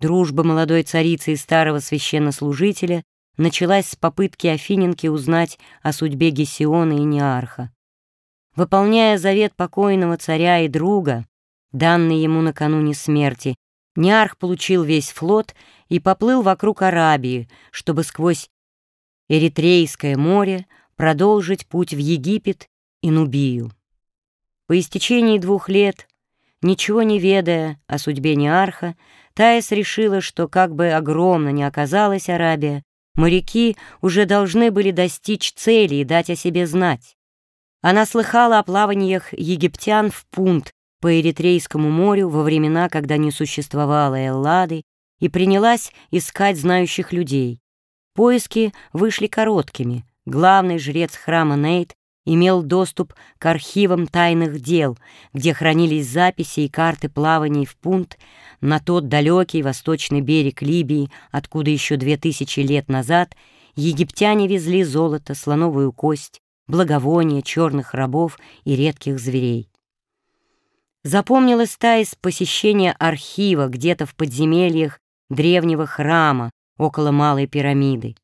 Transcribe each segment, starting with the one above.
Дружба молодой царицы и старого священнослужителя началась с попытки Афиненки узнать о судьбе Гесиона и Неарха. Выполняя завет покойного царя и друга, данный ему накануне смерти, Неарх получил весь флот и поплыл вокруг Арабии, чтобы сквозь Эритрейское море продолжить путь в Египет и Нубию. По истечении двух лет, ничего не ведая о судьбе Неарха, Таис решила, что как бы огромно ни оказалась Арабия, моряки уже должны были достичь цели и дать о себе знать. Она слыхала о плаваниях египтян в пункт по Эритрейскому морю во времена, когда не существовало Эллады, и принялась искать знающих людей. Поиски вышли короткими. Главный жрец храма Нейт имел доступ к архивам тайных дел, где хранились записи и карты плаваний в пункт на тот далекий восточный берег Либии, откуда еще две тысячи лет назад египтяне везли золото, слоновую кость, благовония, черных рабов и редких зверей. Запомнилась Таис посещение архива где-то в подземельях древнего храма около Малой пирамиды.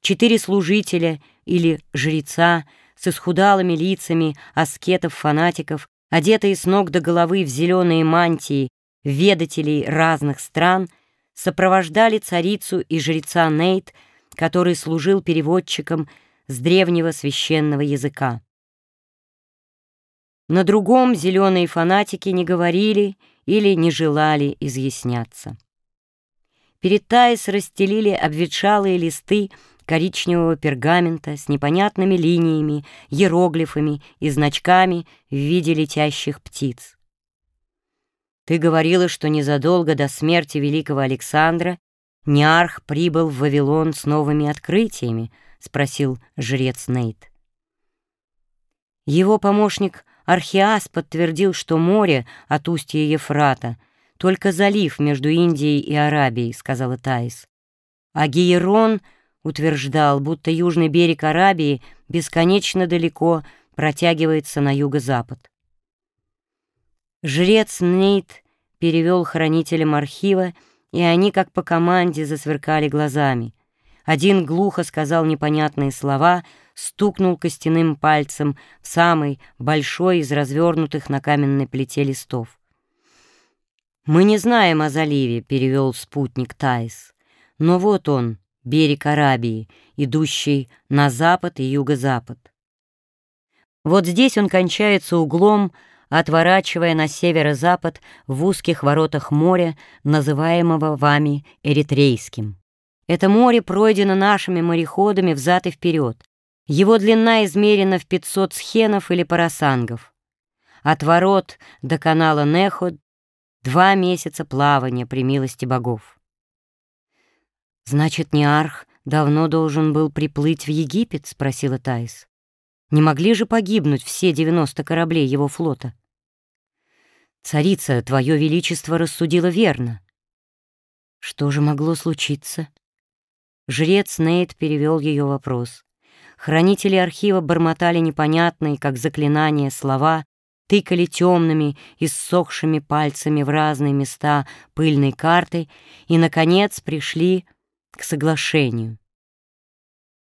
Четыре служителя или жреца с исхудалыми лицами аскетов-фанатиков, одетые с ног до головы в зеленые мантии ведателей разных стран, сопровождали царицу и жреца Нейт, который служил переводчиком с древнего священного языка. На другом зеленые фанатики не говорили или не желали изъясняться. Перед Таис расстелили обветшалые листы коричневого пергамента с непонятными линиями, иероглифами и значками в виде летящих птиц. Ты говорила, что незадолго до смерти великого Александра Ниарх прибыл в Вавилон с новыми открытиями, спросил жрец Нейт. Его помощник Архиас подтвердил, что море от устья Ефрата — только залив между Индией и Арабией, сказала Таис. А Гиерон утверждал, будто южный берег Арабии бесконечно далеко протягивается на юго-запад. Жрец Нейт перевел хранителям архива, и они, как по команде, засверкали глазами. Один глухо сказал непонятные слова, стукнул костяным пальцем в самый большой из развернутых на каменной плите листов. «Мы не знаем о заливе», — перевел спутник Таис. «Но вот он, берег Арабии, идущий на запад и юго-запад. Вот здесь он кончается углом отворачивая на северо-запад в узких воротах моря, называемого вами Эритрейским. Это море пройдено нашими мореходами взад и вперед. Его длина измерена в 500 схенов или парасангов. От ворот до канала Нехо два месяца плавания при милости богов. «Значит, Неарх давно должен был приплыть в Египет?» — спросила Таис. Не могли же погибнуть все девяносто кораблей его флота? Царица, твое величество рассудила верно. Что же могло случиться? Жрец Нейт перевел ее вопрос. Хранители архива бормотали непонятные, как заклинания, слова, тыкали темными, иссохшими пальцами в разные места пыльной картой и, наконец, пришли соглашению.